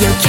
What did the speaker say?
You